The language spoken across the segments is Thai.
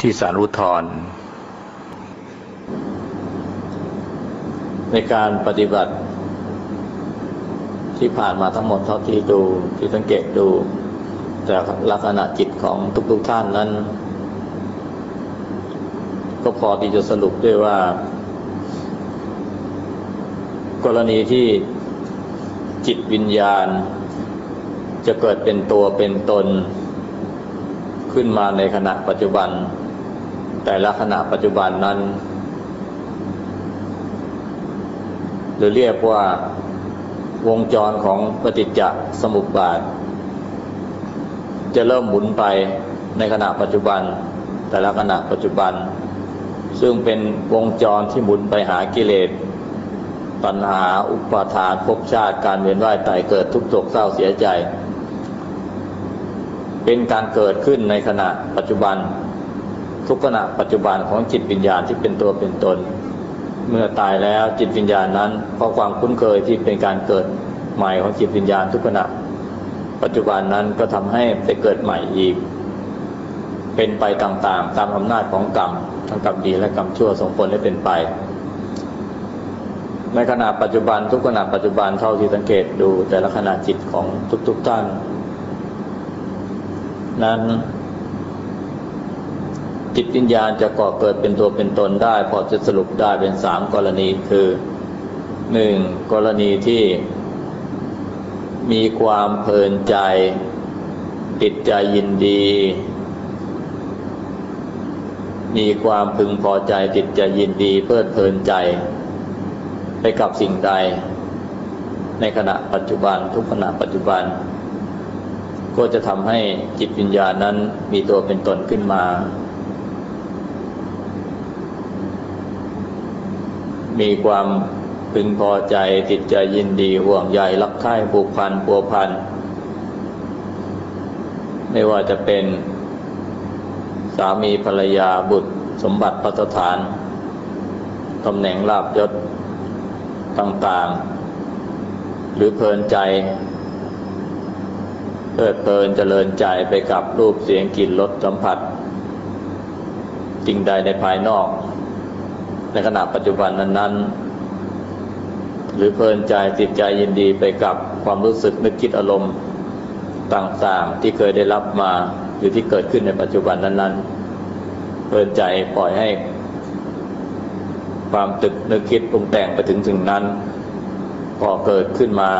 ที่สารอุทธรณ์ในการปฏิบัติ ที่ผ่านมาทั้งหมดเท่าที่ดูที่สังเกตดูจากลักษณะจิตของทุกๆท่านนั้น ก็พอที่จะสรุปได้ว่า กรณีที่จิตวิญญาณ จะเกิดเป็นตัวเป็นตน ขึ้นมาในขณะปัจจุบัน แต่ละขณะปัจจุบันนั้น หรือเรียกว่าวงจรของปฏิจจสมุปบาท จะเริ่มหมุนไปในขณะปัจจุบัน แต่ละขณะปัจจุบัน ซึ่งเป็นวงจรที่หมุนไปหากิเลสปัญหาอุปาทานภพชาติการเวียนว่ายตายเกิดทุกข์โศกเศร้าเสียใจ เป็นการเกิดขึ้นในขณะปัจจุบัน ทุกขณะปัจจุบันของจิตวิญญาณที่เป็นตัวเป็นตน เมื่อตายแล้วจิตวิญญาณนั้นเพราะความคุ้นเคยที่เป็นการเกิดใหม่ของจิตวิญญาณทุกขณะ ปัจจุบันนั้นก็ทำให้ไปเกิดใหม่อีก เป็นไปต่างๆ ตามอำนาจของกรรมทั้งกรรมดีและกรรมชั่วส่งผลให้เป็นไป ในขณะปัจจุบันทุกขณะปัจจุบันเท่าที่สังเกตดูแต่ละขณะจิตของทุกๆท่านนั้น จิตวิญญาณจะก่อเกิดเป็นตัวเป็นตนได้ พอจะสรุปได้เป็นสามกรณีคือหนึ่งกรณีที่มีความเพลินใจ ติดใจยินดี มีความพึงพอใจติดใจยินดีเพลิดเพลินใจ ไปกับสิ่งใด ในขณะปัจจุบันทุกขณะปัจจุบัน ก็จะทำให้จิตวิญญาณนั้นมีตัวเป็นตนขึ้นมา มีความพึงพอใจติดใจยินดีห่วงใยรักใคร่ผูกพันปัวพัน ไม่ว่าจะเป็นสามีภรรยาบุตรสมบัติพัฒฐานตำแหน่งลาบยศต่างๆ หรือเพลินใจเพลิดเพลินเจริญใจไปกับรูปเสียงกลิ่นรสสัมผัสสิ่งใดในภายนอก ในขณะปัจจุบันนั้นๆ หรือเพลินใจติดใจยินดีไปกับความรู้สึกนึกคิดอารมณ์ต่างๆ ที่เคยได้รับมาหรือที่เกิดขึ้นในปัจจุบันนั้น ๆ เพลินใจปล่อยให้ ความตึกนึกคิดปรุงแต่งไปถึงถึงนั้นพอเกิดขึ้นมา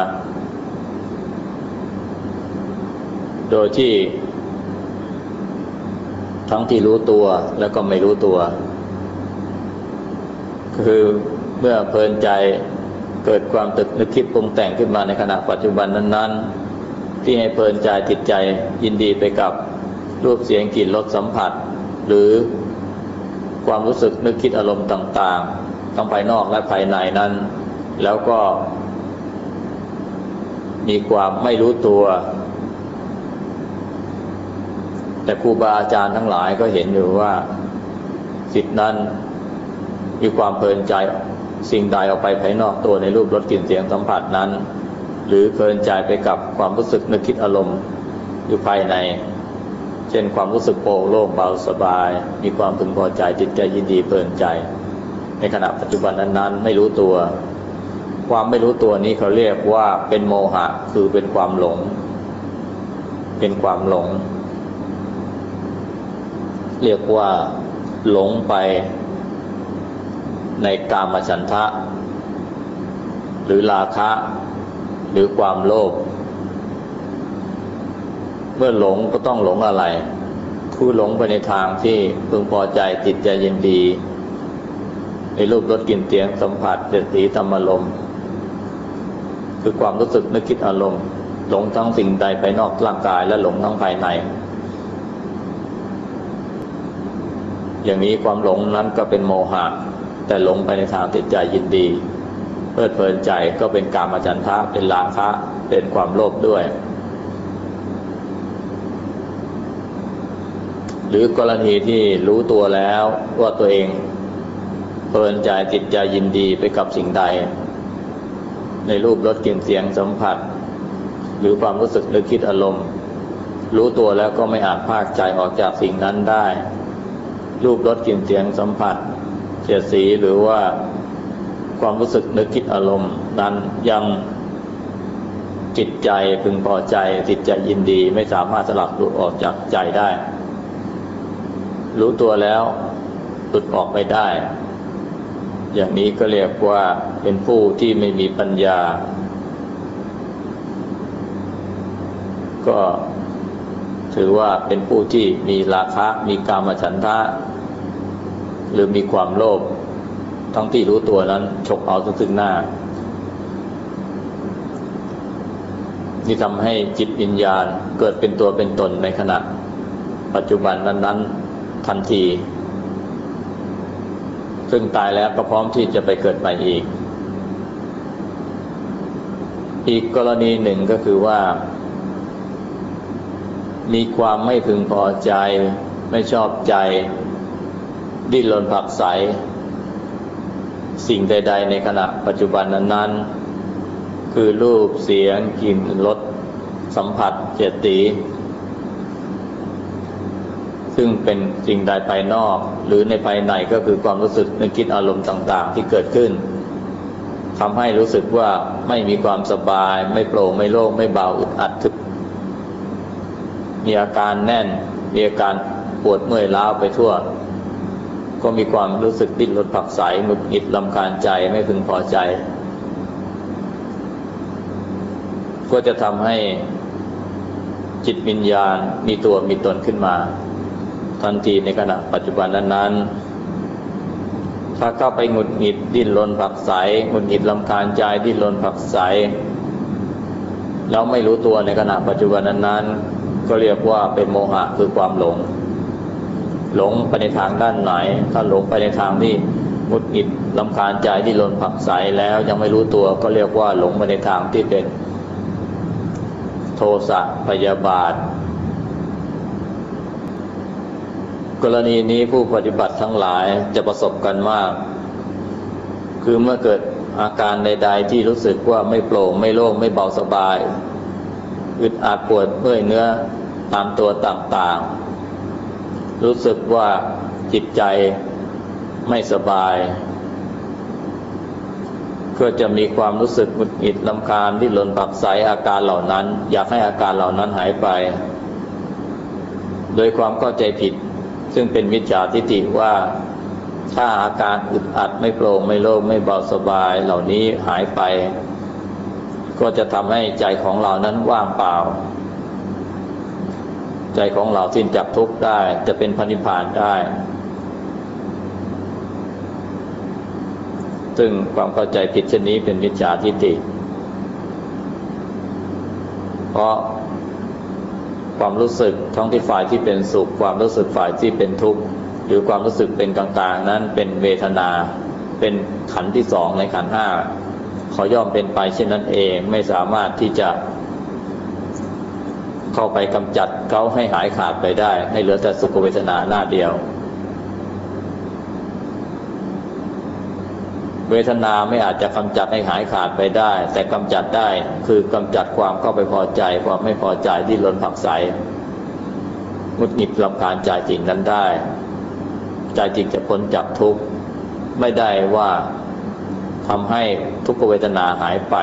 โดยที่ทั้งที่รู้ตัวแล้วก็ไม่รู้ตัว คือเมื่อเพลินใจเกิดความตึกนึกคิดปรุงแต่งขึ้นมาในขณะปัจจุบันนั้น ๆ ที่ให้เพลินใจติดใจยินดีไปกับรูปเสียงกลิ่นรสสัมผัส หรือความรู้สึกนึกคิดอารมณ์ต่างๆ ทั้งภายนอกและภายในนั้น แล้วก็ มีความไม่รู้ตัว แต่ครูบาอาจารย์ทั้งหลายก็เห็นอยู่ว่าสิทธินั้น มีความเพลินใจสิ่งใดออกไปภายนอกตัวในรูปรสกลิ่นเสียงสัมผัสนั้น หรือเพลินใจไปกับความรู้สึกนึกคิดอารมณ์อยู่ภายใน เช่นความรู้สึกโปร่งโล่งเบาสบาย มีความพึงพอใจจิตใจยินดีเพลินใจ ในขณะปัจจุบันนั้นๆ ไม่รู้ตัว ความไม่รู้ตัวนี้เขาเรียกว่าเป็นโมหะคือเป็นความหลง เป็นความหลง เรียกว่าหลงไป ในกามฉันทะ หรือราคะ หรือความโลภเมื่อหลงก็ต้องหลงอะไรคือหลงไปในทางที่พึงพอใจจิตใจยินดี ในรูปรสกลิ่นเสียงสัมผัสเดสีธรรมลมคือความรู้สึกนึกคิดอารมณ์ หลงทั้งสิ่งใดภายนอกร่างกายและหลงทั้งภายใน อย่างนี้ความหลงนั้นก็เป็นโมหะ แต่หลงไปในทางติดใจยินดี เพลิดเพลินใจก็เป็นกามจันทะเป็นราคะเป็นความโลภด้วย หรือกรณีที่รู้ตัวแล้วว่าตัวเองเพลินใจติดใจยินดีไปกับสิ่งใด ในรูปรสกลิ่นเสียงสัมผัส หรือความรู้สึกนึกคิดอารมณ์ รู้ตัวแล้วก็ไม่อาจพากใจออกจากสิ่งนั้นได้ รูปรสกลิ่นเสียงสัมผัส สียสีหรือว่าความรู้สึกนึกคิดอารมณ์ นั้นยังจิตใจพึงพอใจจิตใจยินดีไม่สามารถสลัดหลุดออกจากใจได้ รู้ตัวแล้วหลุดออกไปได้ อย่างนี้ก็เรียกว่าเป็นผู้ที่ไม่มีปัญญา ก็ถือว่าเป็นผู้ที่มีราคะมีกามฉันทะ หรือมีความโลภทั้งที่รู้ตัวนั้นฉกเอาซึ่งหน้า ที่ทำให้จิตวิญญาณเกิดเป็นตัวเป็นตนในขณะ ปัจจุบันนั้นๆทันที ซึ่งตายแล้วก็พร้อมที่จะไปเกิดใหม่อีก อีกกรณีหนึ่งก็คือว่า มีความไม่พึงพอใจไม่ชอบใจ ดิ้นรนผักใส สิ่งใด ๆ ในขณะปัจจุบันนั้นๆ คือรูปเสียงกลิ่นรสสัมผัสเจตติซึ่งเป็นสิ่งใดภายนอก หรือในภายในก็คือความรู้สึกนึกคิดอารมณ์ต่าง ๆ ที่เกิดขึ้นทำให้รู้สึกว่าไม่มีความสบาย ไม่โปร่งไม่โล่งไม่เบาอึดอัดทึบมีอาการแน่น มีอาการปวดเมื่อยล้าไปทั่ว ก็มีความรู้สึกดิ้นรนผักใสหงุดหงิดลำคาญใจไม่พึงพอใจ ก็จะทำให้จิตวิญญาณมีตัวมีตนขึ้นมา ทันทีในขณะปัจจุบันนั้นๆ ถ้าเข้าไปหงุดหงิดดิ้นรนผักใสหงุดหงิดลำคาญใจดิ้นรนผักใสแล้วไม่รู้ตัวในขณะปัจจุบันนั้นๆก็เรียกว่าเป็นโมหะคือความหลง หลงไปในทางด้านไหน ถ้าหลงไปในทางที่หงุดหงิดลำคาญใจดิ้นรนผักใสแล้วยังไม่รู้ตัวก็เรียกว่าหลงไปในทางที่เป็น โทสะพยาบาท กรณีนี้ผู้ปฏิบัติทั้งหลายจะประสบกันมาก คือเมื่อเกิดอาการใด ๆ ที่รู้สึกว่าไม่โปร่งไม่โล่งไม่เบาสบาย อึดอัดปวดเมื่อยเนื้อตามตัวต่างๆ รู้สึกว่าจิตใจไม่สบาย ก็จะมีความรู้สึกหงุดหงิดลำคาญที่หล่นปักใสอาการเหล่านั้น อยากให้อาการเหล่านั้นหายไป โดยความเข้าใจผิด ซึ่งเป็นมิจฉาทิฏฐิว่าถ้าอาการอึดอัดไม่โปร่งไม่โล่งไม่เบาสบายเหล่านี้หายไป ก็จะทำให้ใจของเรานั้นว่างเปล่า ใจของเราสิ้นจากทุกข์ได้ จะเป็นพันิพานได้ ซึ่งความเข้าใจผิดเช่นนี้เป็นมิจฉาทิฏฐิเพราะความรู้สึกทั้งที่ฝ่ายที่เป็นสุข ความรู้สึกฝ่ายที่เป็นทุกข์หรือความรู้สึกเป็นกลางๆ นั้นเป็นเวทนา เป็นขันธ์ที่สองในขันธ์ห้าเขาย่อมเป็นไปเช่นนั้นเองไม่สามารถที่จะ เข้าไปกำจัดเขาให้หายขาดไปได้ ให้เหลือแต่สุขเวทนาหน้าเดียว เวทนาไม่อาจจะกำจัดให้หายขาดไปได้ แต่กำจัดได้คือกำจัดความเข้าไปพอใจ ความไม่พอใจที่ล้นผักใสมุดหงิดลำคาญใจจริงนั้นได้ ใจจริงจะพ้นจากทุกข์ไม่ได้ว่าทำให้ทุกขเวทนาหายไป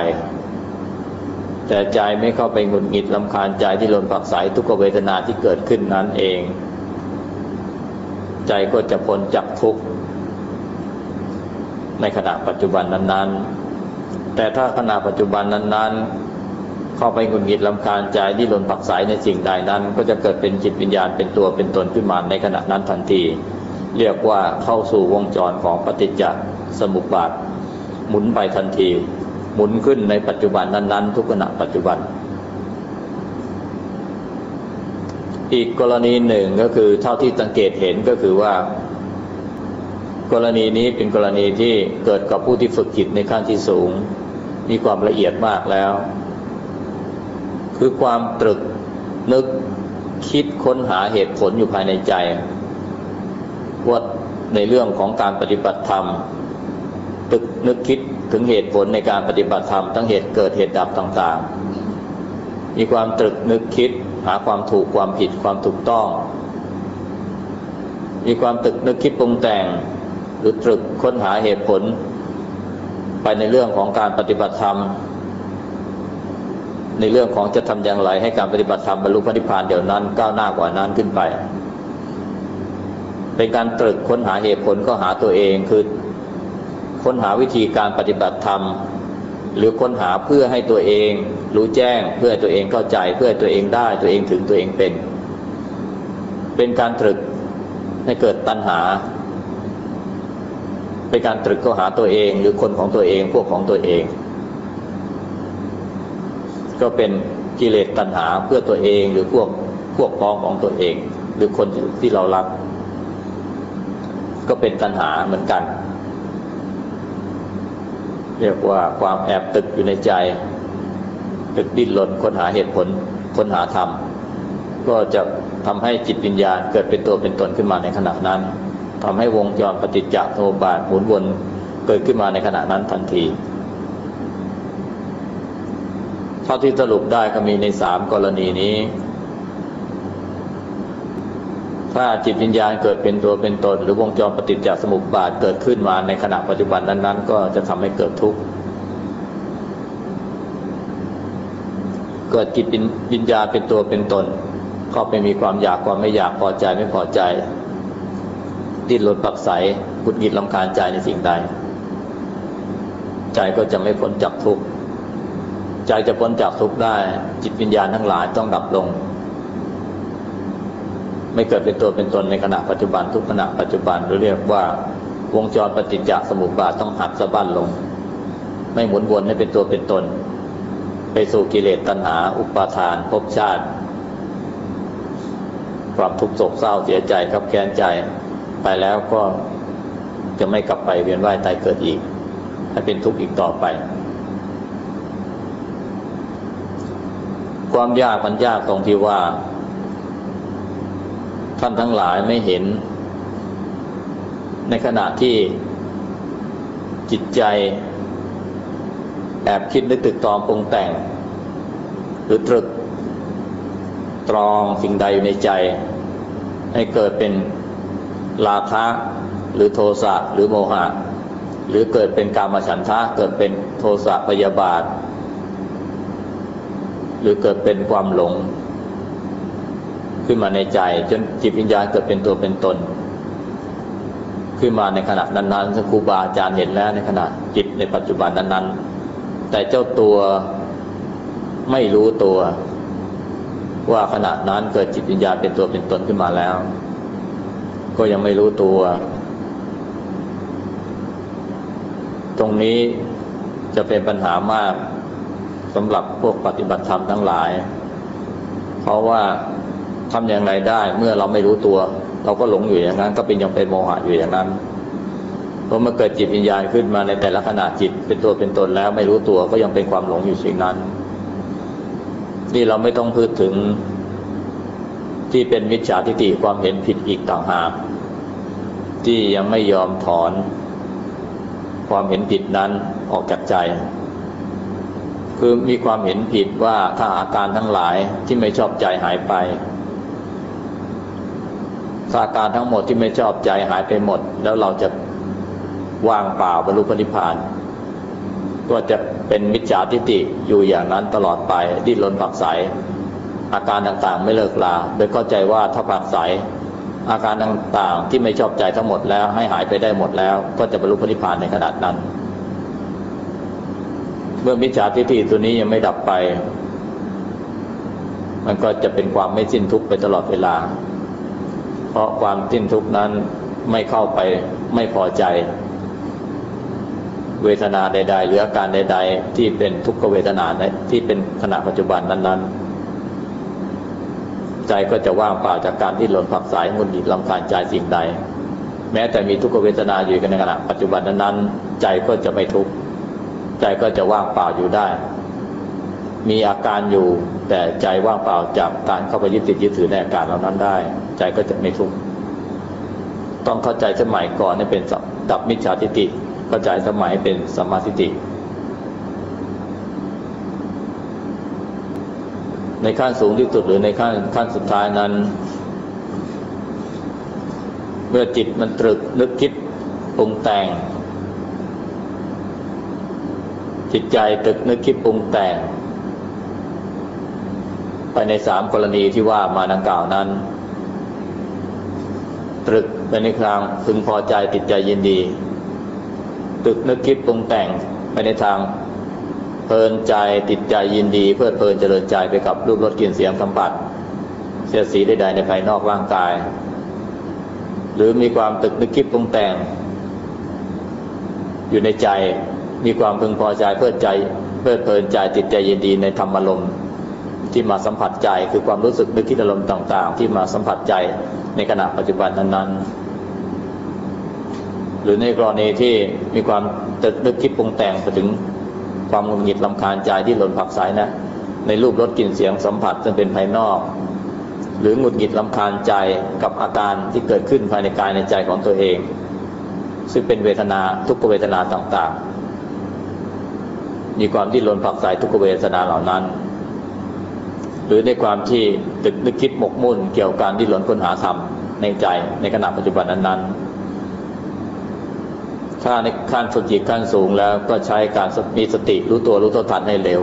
แต่ใจไม่เข้าไปหงุดหงิดลำคาญใจที่ล้นผักใสทุกเวทนาที่เกิดขึ้นนั้นเอง ใจก็จะพ้นจากทุกข์ในขณะปัจจุบันนั้น ๆ แต่ถ้าขณะปัจจุบันนั้น ๆ เข้าไปหงุดหงิดลำคาญใจที่หล่นปักสายในสิ่งใดนั้น ก็จะเกิดเป็นจิตวิญญาณเป็นตัวเป็นตนขึ้นมาในขณะนั้นทันที เรียกว่าเข้าสู่วงจรของปฏิจจสมุปบาทหมุนไปทันที หมุนขึ้นในปัจจุบันนั้น ๆ ทุกขณะปัจจุบัน อีกกรณีหนึ่งก็คือเท่าที่สังเกตเห็นก็คือว่า กรณีนี้เป็นกรณีที่เกิดกับผู้ที่ฝึกจิตในขั้นที่สูง มีความละเอียดมากแล้ว คือความตรึกนึกคิดค้นหาเหตุผลอยู่ภายในใจว่าในเรื่องของการปฏิบัติธรรมตึกนึกคิด ถึงเหตุผลในการปฏิบัติธรรมทั้งเหตุเกิดเหตุดับต่างๆ มีความตรึกนึกคิดหาความถูกความผิดความถูกต้อง มีความตรึกนึกคิดปรุงแต่ง หรือตรึกค้นหาเหตุผล ไปในเรื่องของการปฏิบัติธรรม ในเรื่องของจะทำอย่างไรให้การปฏิบัติธรรมบรรลุพระนิพพานเดี๋ยวนั้นก้าวหน้ากว่านั้นขึ้นไป เป็นการตรึกค้นหาเหตุผลก็หาตัวเองคือ ค้นหาวิธีการปฏิบัติธรรม หรือค้นหาเพื่อให้ตัวเอง รู้แจ้งเพื่อตัวเองเข้าใจ เพื่อตัวเองได้ตัวเองถึงตัวเองเป็น เป็นการตรึกให้เกิดตัณหา เป็นการตรึกก็หาตัวเองหรือคนของตัวเองพวกของตัวเอง ก็เป็นกิเลสตัณหาเพื่อตัวเองหรือพวกพวกพ้องของตัวเอง หรือคนที่เรารัก ก็เป็นตัณหาเหมือนกัน เรียกว่าความแอบตึกอยู่ในใจ ตึกดิ้นรนค้นหาเหตุผลค้นหาธรรม ก็จะทำให้จิตวิญญาณเกิดเป็นตัวเป็นตนขึ้นมาในขณะนั้นทำให้วงจรปฏิจจสมุปบาทหมุนวนเกิดขึ้นมาในขณะนั้นทันที เท่าที่สรุปได้ก็มีในสามกรณีนี้ ถ้าจิตวิญญาณเกิดเป็นตัวเป็นตน หรือวงจรปฏิจจสมุปบาทเกิดขึ้นมาในขณะปัจจุบันนั้น ๆ ก็จะทำให้เกิดทุกข์เกิดจิตวิญญาณเป็นตัวเป็นตนเข้าไปมีความอยากความไม่อยากพอใจไม่พอใจดิ้นรนปักใสกุดกิดลำคาญใจในสิ่งใด ใจก็จะไม่พ้นจากทุกข์ใจจะพ้นจากทุกข์ได้ จิตวิญญาณทั้งหลายต้องดับลง ไม่เกิดเป็นตัวเป็นตนในขณะปัจจุบันทุกขณะปัจจุบันหรือเรียกว่าวงจรปฏิจจสมุปบาทต้องหักสะบั้นลง ไม่หมุนวนให้เป็นตัวเป็นตน ไปสู่กิเลสตัณหา อุปาทานภพชาติความทุกข์โศกเศร้าเสียใจครับแค้นใจ ไปแล้วก็จะไม่กลับไปเวียนว่ายตายเกิดอีก ให้เป็นทุกข์อีกต่อไป ความยากมันยากตรงที่ว่า ท่านทั้งหลายไม่เห็น ในขณะที่จิตใจ แอบคิดนึกตึกตรองปรุงแต่ง หรือตรึก ตรองสิ่งใดอยู่ในใจ ให้เกิดเป็นราคะหรือโทสะหรือโมหะ หรือเกิดเป็นกามฉันทะเกิดเป็นโทสะพยาบาท หรือเกิดเป็นความหลง ขึ้นมาในใจ จนจิตวิญญาณเกิดเป็นตัวเป็นตน ขึ้นมาในขณะนั้นๆครูบาอาจารย์เห็นแล้วในขณะจิตในปัจจุบันนั้นๆ แต่เจ้าตัวไม่รู้ตัว ว่าขณะนั้นเกิดจิตวิญญาณเป็นตัวเป็นตนขึ้นมาแล้ว ก็ยังไม่รู้ตัว ตรงนี้จะเป็นปัญหามากสำหรับพวกปฏิบัติธรรมทั้งหลาย เพราะว่า ทำอย่างไรได้ เมื่อเราไม่รู้ตัว เราก็หลงอยู่อย่างนั้น ก็เป็นยังเป็นโมหะอยู่อย่างนั้นเพราะมื่อเกิดจิตวิญญาณขึ้นมาในแต่ละขณะจิตเป็นตัวเป็นตนแล้วไม่รู้ตัวก็ยังเป็นความหลงอยู่สิ่งนั้น นี่เราไม่ต้องพูดถึงที่เป็นมิจฉาทิฏฐิความเห็นผิดอีกต่างหากที่ยังไม่ยอมถอน ความเห็นผิดนั้นออกจากใจ คือมีความเห็นผิดว่าถ้าอาการทั้งหลายที่ไม่ชอบใจหายไป ถ้าการทั้งหมดที่ไม่ชอบใจหายไปหมด แล้วเราจะว่างเปล่าบรรลุปฏิพาน ก็จะเป็นมิจฉาทิฏฐิอยู่อย่างนั้นตลอดไปดิ้นรนผักใสอาการต่างๆไม่เลิกลาโดยเข้าใจว่าถ้าผักใสอาการต่างๆที่ไม่ชอบใจทั้งหมดแล้วให้หายไปได้หมดแล้ว ก็จะบรรลุพระนิพพานในขนาดนั้น เมื่อมิจฉาทิฏฐิตัวนี้ยังไม่ดับไป มันก็จะเป็นความไม่สิ้นทุกข์ไปตลอดเวลา เพราะความสิ้นทุกข์นั้นไม่เข้าไปไม่พอใจ เวทนาใด ๆ หรืออาการใด ๆ ที่เป็นทุกขเวทนาที่เป็นขณะปัจจุบันนั้น ๆ ใจก็จะว่างเปล่าจากการที่หล่นผักสายงุนหงิดลำคาญใจสิ่งใด แม้แต่มีทุกขเวทนาอยู่กันในขณะปัจจุบันนั้นๆ ใจก็จะไม่ทุกข์ใจก็จะว่างเปล่าอยู่ได้ มีอาการอยู่แต่ใจว่างเปล่าจากการเข้าไปยึดติดยึดถือในอาการเหล่านั้นได้ ใจก็จะไม่ทุกข์ต้องเข้าใจสมัยก่อนนี่เป็นดับมิจฉาทิฏฐิเข้าใจสมัยเป็นสมาธิฏิในขั้นสูงที่สุดหรือในขั้นขั้นสุดท้ายนั้นมมื่อจิตมันตรึกนึกคิดปรุงแต่ง จิตใจตรึกนึกคิดปรุงแต่ง ไปในสามกรณีที่ว่ามาดังกล่าวนั้น ตรึกไปในทางพึงพอใจติดใจยินดี ตึกนึกคิดปรุงแต่งไปในทางเพลินใจติดใจยินดีเพื่อเพลินเจริญใจไปกับรูปรสกลิ่นเสียงสัมผัสเสียสีใดๆในภายนอกร่างกาย หรือมีความตึกนึกคิดปรุงแต่ง อยู่ในใจมีความพึงพอใจเพื่อใจเพื่อเพลินใจติดใจยินดีในธรรมอารมณ์ ที่มาสัมผัสใจคือความรู้สึกนึกคิดอารมณ์ต่าง ๆ ที่มาสัมผัสใจในขณะปัจจุบันนั้นๆ หรือในกรณีที่มีความตึกนึกคิดปรุงแต่งไปถึงความหงุดหงิดลำคาญใจที่หล่นผักสายนะในรูปรสกลิ่นเสียงสัมผัสซึ่งเป็นภายนอก หรือหงุดหงิดลำคาญใจกับอาการที่เกิดขึ้นภายในกายในใจของตัวเอง ซึ่งเป็นเวทนาทุกเวทนาต่างๆ มีความที่หล่นผักสายทุกเวทนาเหล่านั้น หรือในความที่ตึกนึกคิดหมกมุ่นเกี่ยวกับการที่หล่นค้นหาธรรมในใจในขณะปัจจุบันนั้นๆ ถ้าในขั้นฝึกจิตขั้นสูงแล้วก็ใช้การมีสติรู้ตัวรู้เท่าทันให้เร็ว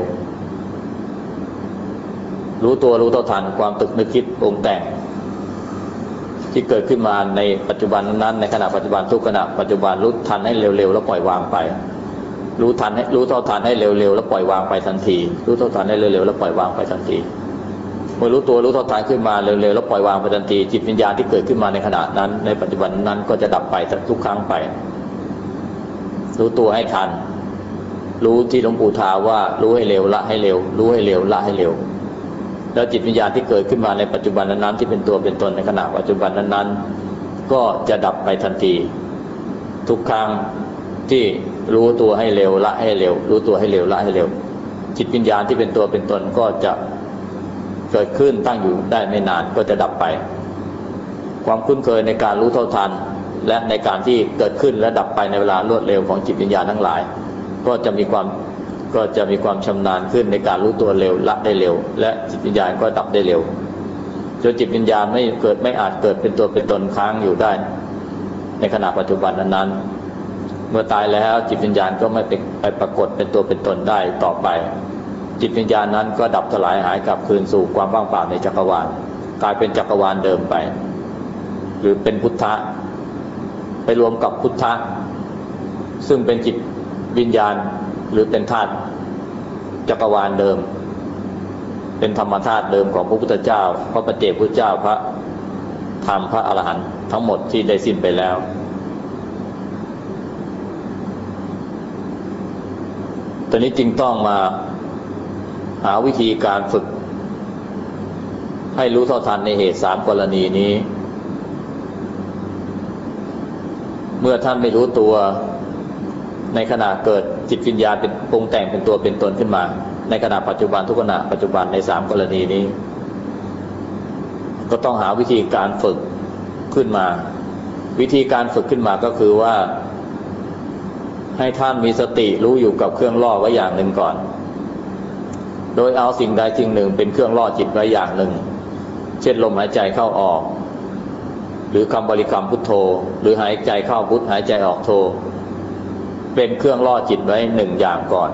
รู้ตัวรู้เท่าทันความตึกนึกคิดปรุงแต่ง ที่เกิดขึ้นมาในปัจจุบันนั้น ในขณะปัจจุบันทุกขณะปัจจุบันรู้ทันให้เร็วๆแล้วปล่อยวางไปรู้ทันให้รู้เท่าทันให้เร็วๆแล้วปล่อยวางไปทันที รู้เท่าทันให้เร็วๆแล้วปล่อยวางไปทันที มื่อรู้ตัวรู้ท่าทันขึ้นมาเร็วๆแล้วปล่อยวางไปทันทีจิตวิญญาณที่เกิดขึ้นมาในขณะนั้น ในปัจจุบันนั้นก็จะดับไปทุกครั้งไป รู้ตัวให้ทัน รู้ที่หลวงปู่ทาว่ารู้ให้เร็วละให้เร็ว รู้ให้เร็วละให้เร็ว แล้วจิตวิญญาณที่เกิดขึ้นมาในปัจจุบันนั้นที่เป็นตัวเป็นตนในขณะปัจจุบันนั้นก็จะดับไปทันที ทุกครั้งที่รู้ตัวให้เร็วละให้เร็ว รู้ตัวให้เร็วละให้เร็ว จิตวิญญาณที่เป็นตัวเป็นตนก็จะ เกิดขึ้นตั้งอยู่ได้ไม่นานก็จะดับไป ความคุ้นเคยในการรู้เท่าทัน และในการที่เกิดขึ้นและดับไปในเวลารวดเร็วของจิตวิญญาณทั้งหลาย ก็จะมีความก็จะมีความชำนาญขึ้นในการรู้ตัวเร็วละได้เร็ว และจิตวิญญาณก็ดับได้เร็วจนจิตวิญญาณไม่เกิดไม่อาจเกิดเป็นตัวเป็นตนค้างอยู่ได้ ในขณะปัจจุบันนั้นๆเมื่อตายแล้วจิตวิญญาณก็ไม่ไปปรากฏเป็นตัวเป็นตนได้ต่อไป จิตวิญญาณนั้นก็ดับสลายหายกลับคืนสู่ความว่างเปล่าในจักรวาลกลายเป็นจักรวาลเดิมไป หรือเป็นพุทธะ ไปรวมกับพุทธะ ซึ่งเป็นจิตวิญญาณหรือเป็นธาตุจักรวาลเดิม เป็นธรรมธาตุเดิมของพระพุทธเจ้า พระปฏิเจกพุทธเจ้าพระธรรมพระอรหันต์ทั้งหมดที่ได้สิ้นไปแล้ว ตอนนี้จึงต้องมา หาวิธีการฝึก ให้รู้เท่าทันในเหตุสามกรณีนี้ เมื่อท่านไม่รู้ตัวในขณะเกิดจิตวิญญาณเป็นปรุงแต่งเป็นตัวเป็นตนขึ้นมา ในขณะปัจจุบันทุกขณะปัจจุบันในสามกรณีนี้ ก็ต้องหาวิธีการฝึกขึ้นมา วิธีการฝึกขึ้นมาก็คือว่า ให้ท่านมีสติรู้อยู่กับเครื่องล่อไว้อย่างหนึ่งก่อน โดยเอาสิ่งใดสิ่งหนึ่งเป็นเครื่องล่อจิตไว้อย่างหนึ่ง เช่นลมหายใจเข้าออก หรือคำบริกรรมพุทโธ หรือหายใจเข้าพุทหายใจออกโธ เป็นเครื่องล่อจิตไว้หนึ่งอย่างก่อน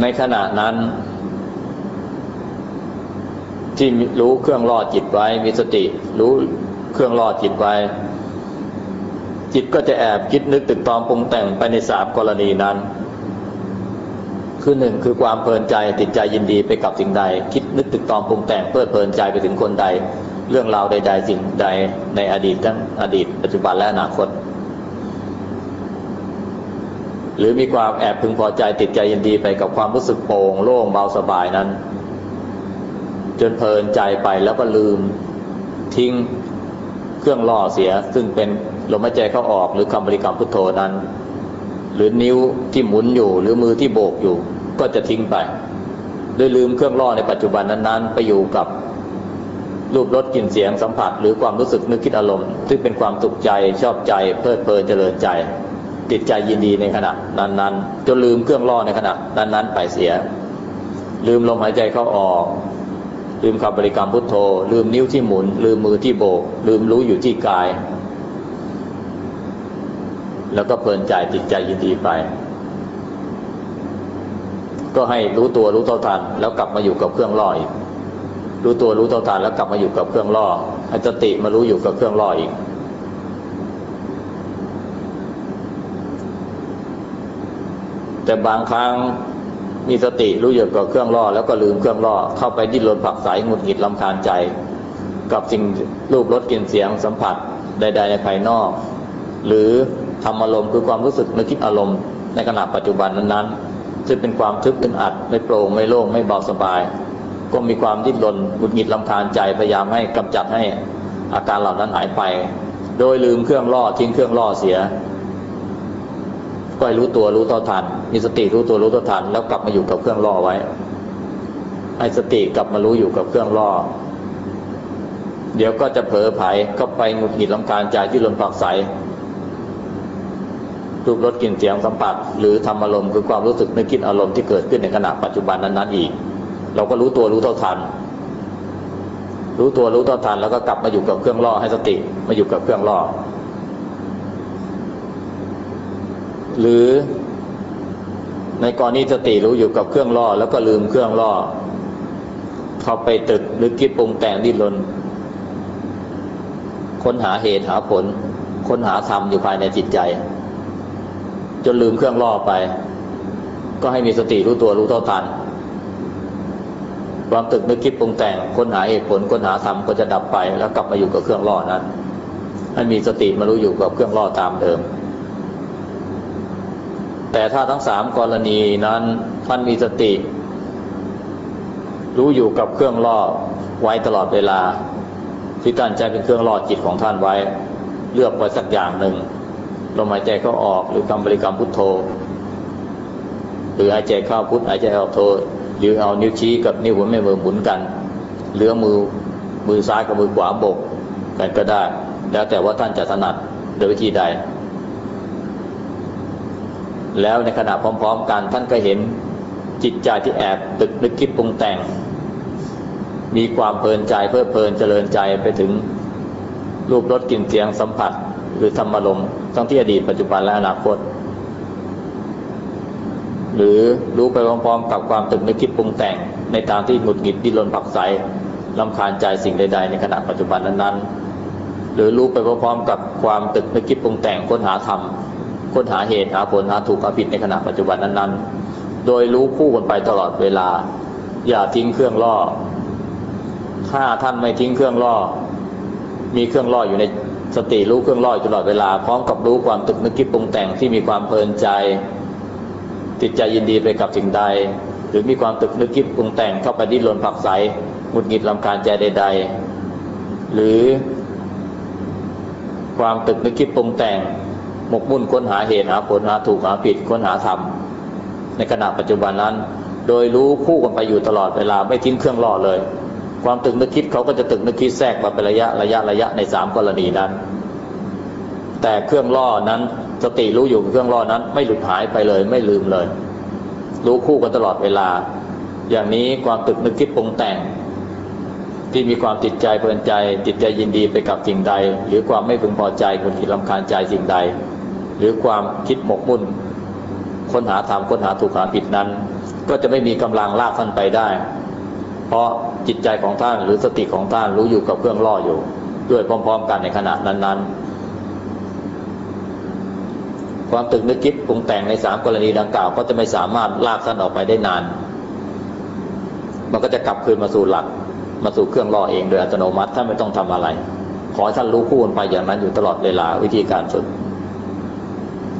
ในขณะนั้น ที่รู้เครื่องล่อจิตไว้มีสติ รู้เครื่องล่อจิตไว้ จิตก็จะแอบคิดนึกตึกตอมปรุงแต่งไปในสามกรณีนั้น คือหนึ่งคือความเพลินใจติดใจยินดีไปกับสิ่งใด คิดนึกตึกตองปรุงแต่งเพลิดเพลินใจไปถึงคนใด เรื่องราวใดๆสิ่งใดในอดีตทั้งอดีต ปัจจุบันและอนาคต หรือมีความแอบพึงพอใจติดใจยินดีไปกับความรู้สึกโปร่งโล่งเบาสบายนั้น จนเพลินใจไปแล้วก็ลืมทิ้งเครื่องล่อเสีย ซึ่งเป็นลมหายใจเข้าออกหรือคำบริกรรมพุทโธนั้น หรือนิ้วที่หมุนอยู่หรือมือที่โบกอยู่ ก็จะทิ้งไปโดยลืมเครื่องล่อในปัจจุบันนั้นๆ ไปอยู่กับรูปรสกลิ่นเสียงสัมผัส หรือความรู้สึกนึกคิดอารมณ์ ซึ่งเป็นความสุขใจชอบใจ เพลิดเพลินเจริญใจ ติดใจยินดีในขณะนั้นๆจนลืมเครื่องล่อในขณะนั้นๆ ไปเสีย ลืมลมหายใจเข้าออก ลืมคำบริกรรมพุทโธ ลืมนิ้วที่หมุน ลืมมือที่โบก ลืมรู้อยู่ที่กาย แล้วก็เพลินใจจิตใจยินดีไป ก็ให้รู้ตัวรู้เท่าทัน แล้วกลับมาอยู่กับเครื่องล่ออีกรู้ตัวรู้เท่าทันแล้วกลับมาอยู่กับเครื่องล่อให้สติมารู้อยู่กับเครื่องล่ออีก แต่บางครั้งมีสติรู้อยู่กับเครื่องล่อแล้วก็ลืมเครื่องล่อเข้าไปดิ้นรนผักสายหงุดหงิดลำคาญใจ กับสิ่งรูปรสกลิ่นเสียงสัมผัสใด ๆ ในภายนอก หรือทำอารมณ์คือความรู้สึกนึกคิดอารมณ์ในขณะปัจจุบันนั้นๆ ซึ่งเป็นความทึบอึดอัดไม่โปร่งไม่โล่งไม่เบาสบาย ก็มีความดิ้นรนหงุดหงิดลำคาญใจพยายามให้กำจัดให้อาการเหล่านั้นหายไป โดยลืมเครื่องล่อทิ้งเครื่องล่อเสียก็ให้รู้ตัวรู้ท่าทัน มีสติรู้ตัวรู้ท่าทัน แล้วกลับมาอยู่กับเครื่องล่อไว้ ให้สติกลับมารู้อยู่กับเครื่องล่อ เดี๋ยวก็จะเผลอไผก็ไปหงุดหงิดลำคาญใจที่ลนปักใส รูปรสกลิ่นเสียงสัมผัส หรือทำอารมณ์คือความรู้สึกนึกคิดอารมณ์ที่เกิดขึ้นในขณะปัจจุบันนั้นๆอีก เราก็รู้ตัวรู้เท่าทัน รู้ตัวรู้เท่าทัน แล้วก็กลับมาอยู่กับเครื่องล่อให้สติมาอยู่กับเครื่องล่อ หรือในกรณีสติรู้อยู่กับเครื่องล่อ แล้วก็ลืมเครื่องล่อเข้าไปตึกหรือคิดปรุงแต่งดิ้นรนค้นหาเหตุหาผล ค้นหาธรรมอยู่ภายในจิตใจ จนลืมเครื่องล่อไป ก็ให้มีสติรู้ตัวรู้เท่าทันความตึกนึกคิดปรุงแต่งค้นหาเหตุผลค้นหาธรรมก็จะดับไปแล้วกลับมาอยู่กับเครื่องล่อนั้น ให้มีสติมารู้อยู่กับเครื่องล่อตามเดิม แต่ถ้าทั้งสามกรณีนั้นท่านมีสติ รู้อยู่กับเครื่องล่อไว้ตลอดเวลาที่ท่านใจเป็นเครื่องล่อจิตของท่านไว้ เลือกไว้สักอย่างหนึ่ง ลมหายใจเข้าออกหรือคำบริกรรมพุทโธ หรือหายใจเข้าพุทหายใจออกโทหรือเอานิ้วชี้กับนิ้วหัวแม่มือหมุนกัน เหลือมือมือซ้ายกับมือขวาบกกันก็ได้ แล้วแต่ว่าท่านจะถนัดโดยวิธีใด แล้วในขณะพร้อม ๆ กันท่านก็เห็นจิตใจที่แอบตึกนึกคิดปรุงแต่ง มีความเพลินใจเพลิดเพลินเจริญใจไปถึงรูปรสกลิ่นเสียงสัมผัสหรือธรรมารม ทั้งที่อดีตปัจจุบันและอนาคต หรือรู้ไปพร้อมๆกับความตึกนึกคิดปรุงแต่ง ในตามที่หงุดหงิดดิ้นรนผักใสลำคาญใจสิ่งใด ๆ ในขณะปัจจุบันนั้นๆ หรือรู้ไปพร้อมๆกับความตึกนึกคิดปรุงแต่งค้นหาธรรมค้นหาเหตุหาผลหาถูกหาผิดในขณะปัจจุบันนั้นๆ โดยรู้คู่กันไปตลอดเวลา อย่าทิ้งเครื่องล่อ ถ้าท่านไม่ทิ้งเครื่องล่อ มีเครื่องล่ออยู่ใน สติรู้เครื่องล่อยตลอดเวลา พร้อมกับรู้ความตึกนึกคิดปรุงแต่งที่มีความเพลินใจ ติดใจยินดีไปกับสิ่งใด หรือมีความตึกนึกคิดปรุงแต่งเข้าไปดิ้นรนผักใสหงุดหงิดลำคาญใจใด ๆ หรือความตึกนึกคิดปรุงแต่งหมกมุ่นค้นหาเหตุหาผลหาถูกหาผิดค้นหาธรรมในขณะปัจจุบันนั้น โดยรู้คู่กันไปอยู่ตลอดเวลาไม่ทิ้งเครื่องล่อเลย ความตึกนึกคิดเขาก็จะตึกนึกคิดแทรกมาเป็นระยะระยะระยะในสามกรณีนั้น แต่เครื่องล่อนั้นสติรู้อยู่เครื่องล่อนั้น ไม่หลุดหายไปเลยไม่ลืมเลย รู้คู่กันตลอดเวลา อย่างนี้ความตึกนึกคิดปรุงแต่ง ที่มีความติดใจเพลินใจติดใจยินดีไปกับสิ่งใด หรือความไม่พึงพอใจคนคิดลำคาญใจสิ่งใด หรือความคิดหมกมุ่นค้นหาธรรมค้นหาถูกหาผิดนั้น ก็จะไม่มีกำลังลากท่านไปได้ เพราะจิตใจของท่านหรือสติของท่านรู้อยู่กับเครื่องล่ออยู่ ด้วยพร้อม ๆ กันในขณะนั้น ๆ ความตึกนึกคิดปรุงแต่งในสามกรณีดังกล่าว ก็จะไม่สามารถลากท่านออกไปได้นาน มันก็จะกลับคืนมาสู่หลัก มาสู่เครื่องล่อเองโดยอัตโนมัติท่านไม่ต้องทำอะไร ขอท่านรู้คู่นไปอย่างนั้นอยู่ตลอดเวลาวิธีการฝึก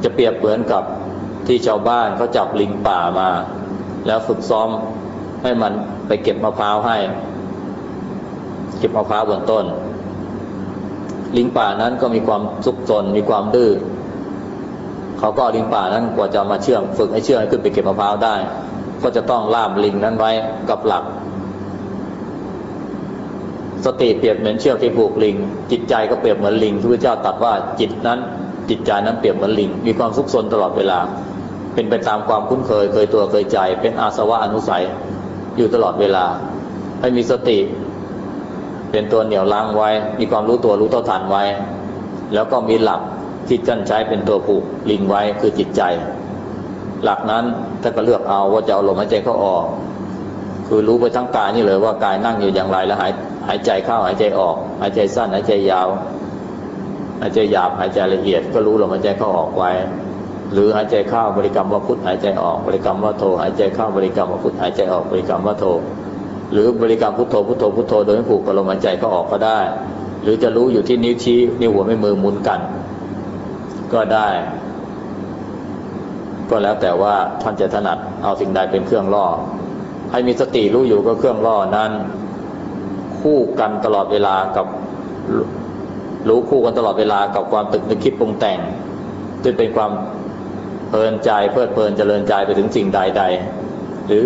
จะเปรียบเหมือนกับที่ชาวบ้านเขาจับลิงป่ามา แล้วฝึกซ้อมให้มัน ไปเก็บมะพร้าวให้ เก็บมะพร้าวบนต้น ลิงป่านั้นก็มีความซุกซนมีความดื้อเขาก็ลิงป่านั้นกว่าจะมาเชื่อมฝึกให้เชื่อให้ขึ้นไปเก็บมะพร้าวได้ ก็จะต้องล่ามลิงนั้นไว้กับหลัก สติเปรียบเหมือนเชือกที่ผูกลิง จิตใจก็เปรียบเหมือนลิงที่พระเจ้าตรัสว่าจิตนั้น จิตใจนั้นเปรียบเหมือนลิง มีความซุกซนตลอดเวลา เป็นไปตามความคุ้นเคยเคยตัวเคยใจ เป็นอาสวะอนุสัย อยู่ตลอดเวลา ให้มีสติ เป็นตัวเหนี่ยวล้างไว้ มีความรู้ตัวรู้เท่าทันไว้ แล้วก็มีหลักที่ท่านใช้เป็นตัวผูกลิงไว้คือจิตใจ หลักนั้นท่านก็เลือกเอาว่าจะเอาลมหายใจเข้าออก คือรู้ไปทั้งกายนี่เลยว่ากายนั่งอยู่อย่างไรแล้วหายหายใจเข้าหายใจออก หายใจสั้นหายใจยาว หายใจหยาบหายใจละเอียด ก็รู้ลมหายใจเข้าออกไว้ หรือหายใจเข้าบริกรรมว่าพุทหายใจออก บริกรรมว่าโทหายใจเข้าบริกรรมว่าพุทหายใจออก บริกรรมว่าโท หรือบริกรรมพุทโธพุทโธพุทโธโดยไม่ผูกกับลมหายใจก็ออกก็ได้ หรือจะรู้อยู่ที่นิ้วชี้นิ้วหัวแม่มือหมุนกัน ก็ได้ ก็แล้วแต่ว่าท่านจะถนัดเอาสิ่งใดเป็นเครื่องล่อ ให้มีสติรู้อยู่ก็เครื่องล่อนั้น คู่กันตลอดเวลากับรู้คู่กันตลอดเวลากับความตึกนึกคิดปรุงแต่งจึงเป็นความ เพลินใจเพลิดเพลินเจริญใจไปถึงสิ่งใดใด หรือ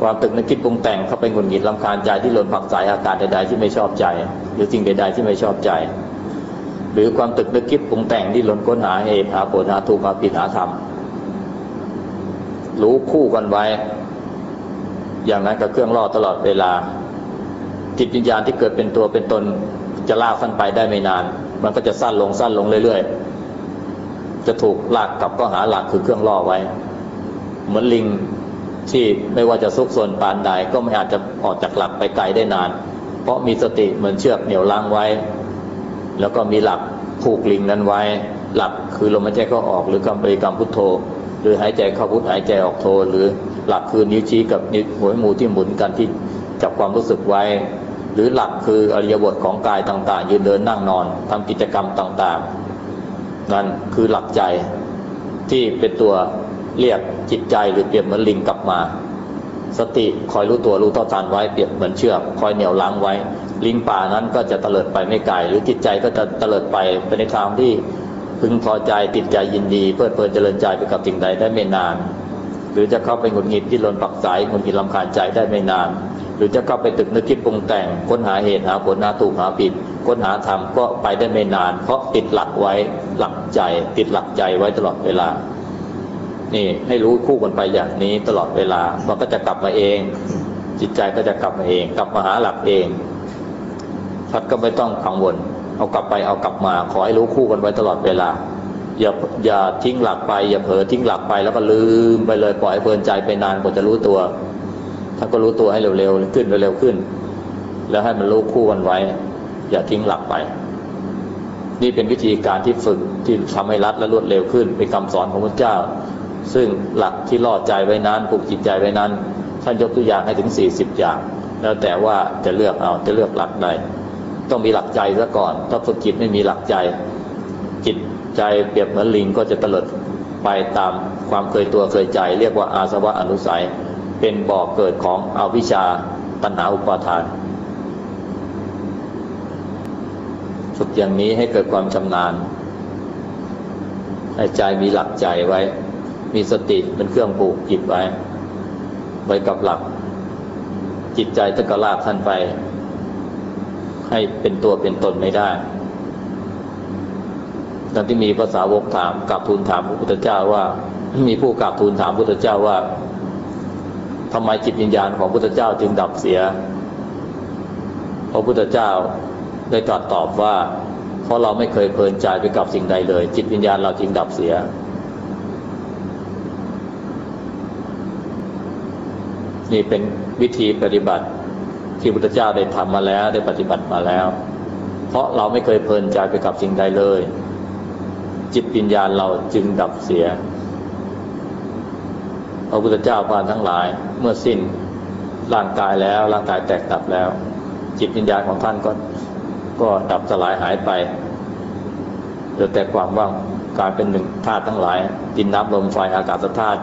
ความตึกนึกคิดปรุงแต่งเขาเป็นหงุดหงิดลำคาญใจที่หล่นผักสายอาการใด ๆ ที่ไม่ชอบใจ หรือสิ่งใด ๆ ที่ไม่ชอบใจ หรือความตึกนึกคิดปรุงแต่งที่หล่นค้นหาเหตุหาผลหาถูกหาผิดหาธรรมรู้คู่กันไว้ อย่างนั้นกับเครื่องล่อตลอดเวลา จิตวิญญาณที่เกิดเป็นตัวเป็นตนจะลากสั้นไปได้ไม่นาน มันก็จะสั้นลงสั้นลงเรื่อยๆ จะถูกลากกลับก็หาหลักคือเครื่องล่อไว้ เหมือนลิงที่ไม่ว่าจะซุกซนปานใดก็ไม่อาจจะออกจากหลักไปไกลได้นาน เพราะมีสติเหมือนเชือกเหนี่ยวล้างไว้ แล้วก็มีหลักผูกลิงนั้นไว้ หลักคือลมหายใจเข้าออกหรือคำบริกรรมพุทโธ หรือหายใจเข้าพุทหายใจออกโทหรือหลักคือนิ้วชี้กับนิ้วหัวหมูที่หมุนกันที่จับความรู้สึกไว้ หรือหลักคืออริยบทของกายต่างๆ ยืนเดินนั่งนอนทำกิจกรรมต่างๆ นั่นคือหลักใจที่เป็นตัวเรียกจิตใจหรือเปรียบเหมือนลิงกลับมา สติคอยรู้ตัวรู้เท่าทันไว้เปรียบเหมือนเชือกคอยเหนี่ยวล้างไว้ ลิงป่านั้นก็จะเตลิดไปไม่ไกลหรือจิตใจก็จะเตลิดไปไปในทางที่พึงพอใจติดใจยินดีเพลิดเพลินเจริญใจไปกับสิ่งใดได้ไม่นาน หรือจะเข้าไปหงุดหงิดที่ลนปักสายหงุดหงิดลำคาญใจได้ไม่นาน หรือจะเข้าไปตึกนึกคิดปรุงแต่ง ค้นหาเหตุหาผลหาถูกหาผิด ค้นหาธรรมก็ไปได้ไม่นาน เพราะติดหลักไว้หลักใจ ติดหลักใจไว้ตลอดเวลา นี่ให้รู้คู่กันไปอย่างนี้ตลอดเวลามันก็จะกลับมาเอง จิตใจก็จะกลับมาเอง กลับมาหาหลักเองทัดก็ไม่ต้องกังวล เอากลับไปเอากลับมา ขอให้รู้คู่กันไว้ตลอดเวลาอย่าอย่าทิ้งหลักไป อย่าเผลอทิ้งหลักไปแล้วก็ลืมไปเลยปล่อยเพลินใจไปนานกว่าจะรู้ตัว ท่านก็รู้ตัวให้เร็วๆขึ้นเร็วๆขึ้น แล้วให้มันรู้คู่กันไว้ อย่าทิ้งหลักไป นี่เป็นวิธีการที่ฝึกที่ทำให้รัดและรวดเร็วขึ้น เป็นคำสอนของพระเจ้า ซึ่งหลักที่ล่อใจไว้นั้นปลุกจิตใจไว้นั้นท่านยกตัวอย่างให้ถึง 40 อย่าง แล้วแต่ว่าจะเลือกเอาจะเลือกหลักใดต้องมีหลักใจซะก่อน ถ้าฝึกจิตไม่มีหลักใจ จิตใจเปรียบเหมือนลิงก็จะตลดไปตามความเคยตัวเคยใจ เรียกว่าอาสวะอนุสัย เป็นบ่อกเกิดของอวิชชาตัณหาอุปาทานฝึกอย่างนี้ให้เกิดความชำนาญให้ใจมีหลักใจไว้ มีสติเป็นเครื่องปลูกจิตไว้ ไว้กับหลัก จิตใจถ้ากระลากท่านไป ให้เป็นตัวเป็นตนไม่ได้ดังที่มีภาษาวกถามกราบทูลถามพระพุทธเจ้าว่า มีผู้กราบทูลถามพระพุทธเจ้าว่า ทำไมจิตวิญญาณของพุทธเจ้าจึงดับเสีย พระพุทธเจ้าได้ตรัสตอบว่า เพราะเราไม่เคยเพลินใจไปกับสิ่งใดเลย จิตวิญญาณเราจึงดับเสีย นี่เป็นวิธีปฏิบัติที่พุทธเจ้าได้ทำมาแล้วได้ปฏิบัติมาแล้ว เพราะเราไม่เคยเพลินใจไปกับสิ่งใดเลย จิตวิญญาณเราจึงดับเสีย พระพุทธเจ้าพานทั้งหลาย เมื่อสิ้นร่างกายแล้ว ร่างกายแตกดับแล้ว จิตวิญญาณของท่านก็ก็ดับสลายหายไปเหลือแต่ความว่างกลายเป็นหนึ่งธาตุทั้งหลาย ดินน้ำลมไฟอากาศธาตุ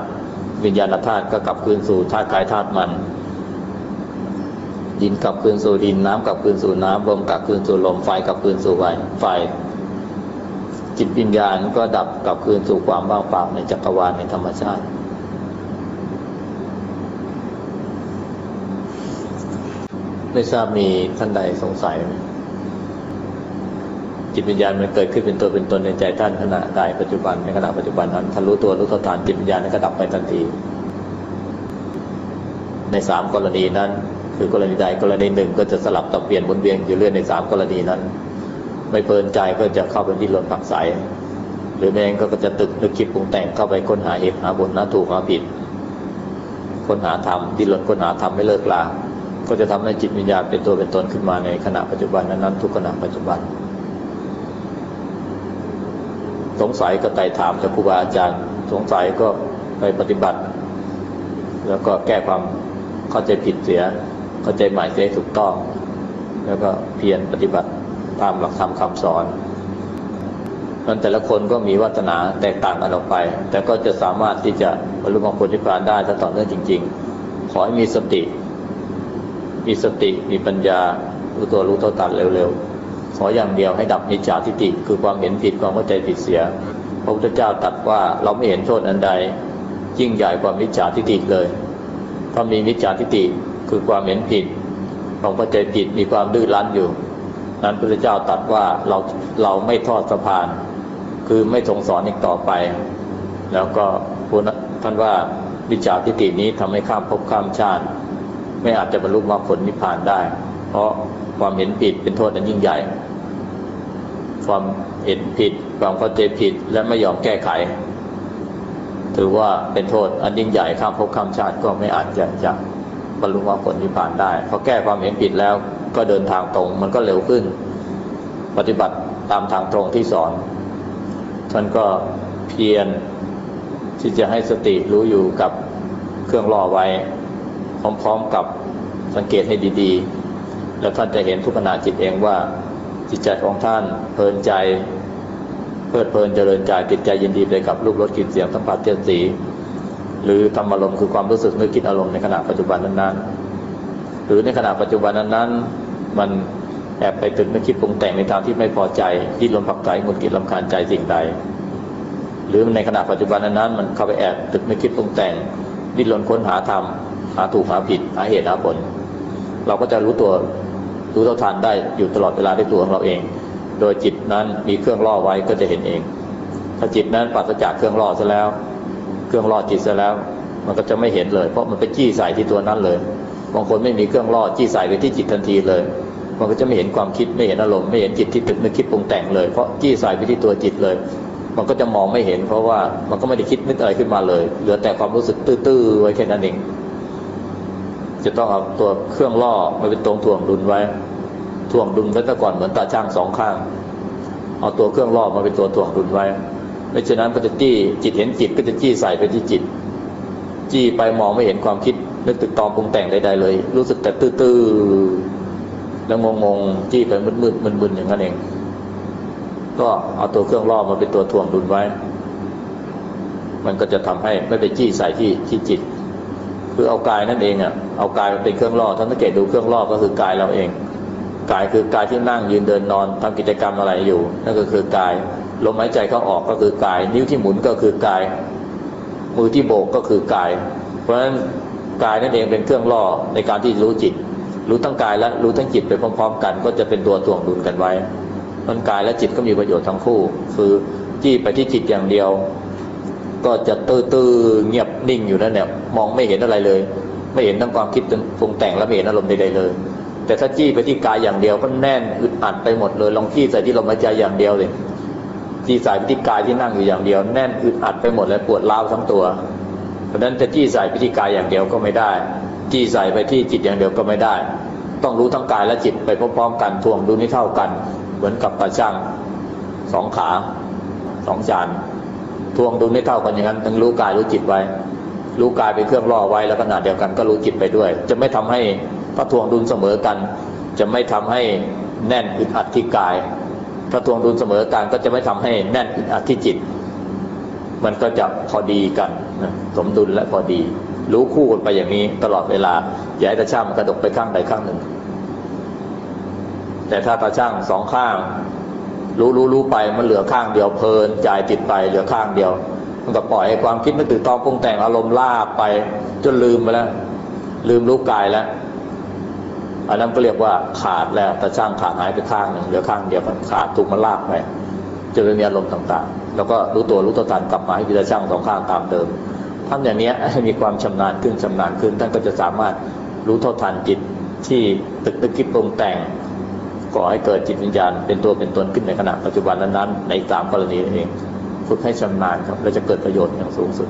วิญญาณธาตุก็กลับคืนสู่ธาตุกายธาตุมัน ดินกลับคืนสู่ดินน้ำกลับคืนสู่น้ำลมกลับคืนสู่ลมไฟกลับคืนสู่ไฟไฟ จิตวิญญาณก็ดับกลับคืนสู่ความว่างเปล่าในจักรวาลในธรรมชาติ ไม่ทราบมีท่านใดสงสัยไหมจิตวิญญาณมันเกิดขึ้นเป็นตัวเป็นตนในใจท่านขณะใดปัจจุบันในขณะปัจจุบันนั้นท่านรู้ตัวรู้เท่าทานจิตวิญญาณนั้นก็ดับไปทันที ในสามกรณีนั้น คือกรณีใดกรณีหนึ่งก็จะสลับตับเปลี่ยนวนเวียนอยู่เรื่อยในสามกรณีนั้น ไม่เพลินใจก็จะเข้าไปที่ลนผักใสหรือแม่งก็จะตึกนึกคิดปรุงแต่งเข้าไปค้นหาเหตุหาบนหาถูกหาผิด ค้นหาธรรมดิ้นรนค้นหาธรรมไม่เลิกลา ก็จะทำให้จิตวิญญาณเป็นตัวเป็นตนขึ้นมาในขณะปัจจุบันนั้นๆทุกขณะปัจจุบัน สงสัยก็ไต่ถามจากครูบาอาจารย์ สงสัยก็ไปปฏิบัติ แล้วก็แก้ความเข้าใจผิดเสีย เข้าใจหม่เสียถูกต้อง แล้วก็เพียรปฏิบัติตามหลักธรรมคำสอนนั้นแต่ละคนก็มีวัฒนาแตกต่างกันออกไป แต่ก็จะสามารถที่จะบรรลุมรรคผลนิพพานได้ถ้าต่อเนื่องจริง ๆ ขอให้มีสติ มีสติมีปัญญารู้ตัวรู้เท่าตันเร็วๆขออย่างเดียวให้ดับมิจฉาทิฏฐิคือความเห็นผิดความเข้าใจผิดเสีย พระพุทธเจ้าตรัสว่าเราไม่เห็นโทษอันใด ยิ่งใหญ่กว่ามิจฉาทิฏฐิเลยถ้ามีมิจฉาทิฏฐิคือความเห็นผิดความเข้าใจผิดมีความดื้อรั้นอยู่ นั้นพระพุทธเจ้าตรัสว่าเราเราไม่ทอดสะพาน คือไม่ทรงสอนอีกต่อไป แล้วก็พูดท่านว่าวิจาทิฏฐินี้ทำให้ข้ามภพข้ามชาติ ไม่อาจจะบรรลุมรรคผลนิพพานได้ เพราะความเห็นผิดเป็นโทษอันยิ่งใหญ่ ความเห็นผิด ความเข้าใจผิดและไม่ยอมแก้ไข ถือว่าเป็นโทษอันยิ่งใหญ่ข้ามภพข้ามชาติก็ไม่อาจจะจะบรรลุมรรคผลนิพพานได้พอแก้ความเห็นผิดแล้วก็เดินทางตรงมันก็เร็วขึ้น ปฏิบัติตามทางตรงที่สอนท่านก็เพียรที่จะให้สติรู้อยู่กับเครื่องล่อไว้ พร้อมๆกับสังเกตให้ดีๆ แล้วท่านจะเห็นทุกขณะจิตเองว่าจิตใจของท่านเพลินใจเพลิดเพลินเจริญใจติดใจยินดีไปกับรูปรสกลิ่นเสียงสัมผัสเทียนสี หรือธรรมอารมณ์คือความรู้สึกนึกคิดอารมณ์ในขณะปัจจุบันนั้นๆ หรือในขณะปัจจุบันนั้นๆ มันแอบไปตึกนึกคิดปรุงแต่งในทางที่ไม่พอใจที่ลมผักใจงุนกิจลำคาญใจสิ่งใด หรือในขณะปัจจุบันนั้นๆมันเข้าไปแอบตึกนึกคิดปรุงแต่งดิ้นรนค้นหาธรรม หาถูกหาผิดหาเหตุหาผล เราก็จะรู้ตัวรู้เท่าทันได้อยู่ตลอดเวลาด้วยตัวของเราเอง โดยจิตนั้นมีเครื่องล่อไว้ก็จะเห็นเอง ถ้าจิตนั้นปราศจากเครื่องล่อซะแล้ว เครื่องล่อจิตซะแล้ว มันก็จะไม่เห็นเลย เพราะมันไปจี้ใส่ที่ตัวนั้นเลยบางคนไม่มีเครื่องล่อจี้ใส่ไปที่จิตทันทีเลย มันก็จะไม่เห็นความคิดไม่เห็นอารมณ์ไม่เห็นจิตที่ตึกนึกคิดปรุงแต่งเลยเพราะจี้ใส่ไปที่ตัวจิตเลย มันก็จะมองไม่เห็น เพราะว่ามันก็ไม่ได้คิดนึกอะไรขึ้นมาเลย เหลือแต่ความรู้สึกตื้อๆไว้แค่นั้นเอง จะต้องเอาตัวเครื่องล่อมาเป็นตรงถ่วงดุลไว้ถ่วงดุลไว้ซะก่อนเหมือนตาช่างสองข้าง เอาตัวเครื่องล่อมาเป็นตัวถ่วงดุลไว้ ไม่เช่นนั้นก็จะจี้จิตเห็นจิตก็จะจี้ใส่ไปที่จิต จี้ไปมองไม่เห็นความคิดนึกตึกตองปรุงแต่งใดๆเลย รู้สึกแต่ตื้อๆแล้วงงๆจี้ไปมืดๆมึนๆอย่างนั้นเอง ก็เอาตัวเครื่องล่อมาเป็นตัวถ่วงดุลไว้ มันก็จะทำให้ไม่ไปจี้ใส่ที่ที่จิต คือเอากายนั่นเองอะเอากายเป็นเครื่องล่อท่านสังเกตดูเครื่องล่อก็คือกายเราเองกายคือกายที่นั่งยืนเดินนอนทำกิจกรรมอะไรอยู่ นั่นก็คือกายลมหายใจเข้าออกก็คือกาย นิ้วที่หมุนก็คือกาย มือที่โบกก็คือกาย เพราะฉะนั้นกายนั่นเองเป็นเครื่องล่อในการที่รู้จิต รู้ทั้งกายและรู้ทั้งจิตไปพร้อม ๆ กัน ก็จะเป็นตัวถ่วงดุลกันไว้มันกายและจิตก็มีประโยชน์ทั้งคู่ คือจี้ไปที่จิตอย่างเดียว ก็จะตื้อๆเงียบนิ่งอยู่นั่นเนี่ยมองไม่เห็นอะไรเลย ไม่เห็นทั้งความคิดปรุงแต่งและไม่เห็นอารมณ์ใดๆเลย แต่ถ้าจี้ไปที่กายอย่างเดียวก็แน่นอึดอัดไปหมดเลยลองจี้ใส่ที่ลมหายใจอย่างเดียวเลยจี้ใส่ไปที่กายที่นั่งอยู่อย่างเดียว แน่นอึดอัดไปหมดเลยปวดร้าวทั้งตัว เพราะฉะนั้นจะจี้ใส่ไปที่กายอย่างเดียวก็ไม่ได้ จี้ใส่ไปที่จิตอย่างเดียวก็ไม่ได้ ต้องรู้ทั้งกายและจิตไปพร้อมๆกันทวงดูนี้เท่ากัน เหมือนกับตาช่างสองขาสองจาน ทวงดูนี้เท่ากันอย่างนั้นต้งรู้กายรู้จิตไว้ รู้กายเป็นเครื่องล่อไว้แล้วขณะเดียวกันก็รู้จิตไปด้วย จะไม่ทำให้พระทวงดุลเสมอกัน จะไม่ทำให้แน่นอึดอัดที่กายถ้าทวงดุลเสมอกันก็จะไม่ทำให้แน่นอึดอัดที่จิต มันก็จะพอดีกันสมดุลและพอดี รู้คู่กันไปอย่างนี้ตลอดเวลาอย่าให้ตาช่างมันกระดกไปข้างใดข้างหนึ่ง แต่ถ้าตาช่างสองข้าง รู้รู้รู้ไปมันเหลือข้างเดียวเพลินใจติดไปเหลือข้างเดียว มันก็ปล่อยให้ความคิดนึกตื่นตองปรุงแต่งอารมณ์ลาบไป จนลืมไปแล้ว ลืมรู้กายแล้วอันนั้นก็เรียกว่าขาดแล้วตาช่างขาดหายไปข้างหนึ่งเหลือข้างเดียวมันขาดถูกมันลากไปจนมีอารมณ์ต่างๆ แล้วก็รู้ตัวรู้ตัวทันกลับมาให้พิจารณาสองข้างตามเดิมทำอย่างนี้มีความชำนาญขึ้นชำนาญขึ้นท่านก็จะสามารถรู้เท่าทันจิตที่ตึกนึกคิดปรุงแต่ง ก่อให้เกิดจิตวิญญาณ เป็นตัวเป็นตนขึ้นในขณะปัจจุบันนั้นๆในสามกรณีนั่นเอง ฝึกให้ชำนาญครับ และจะเกิดประโยชน์อย่างสูงสุด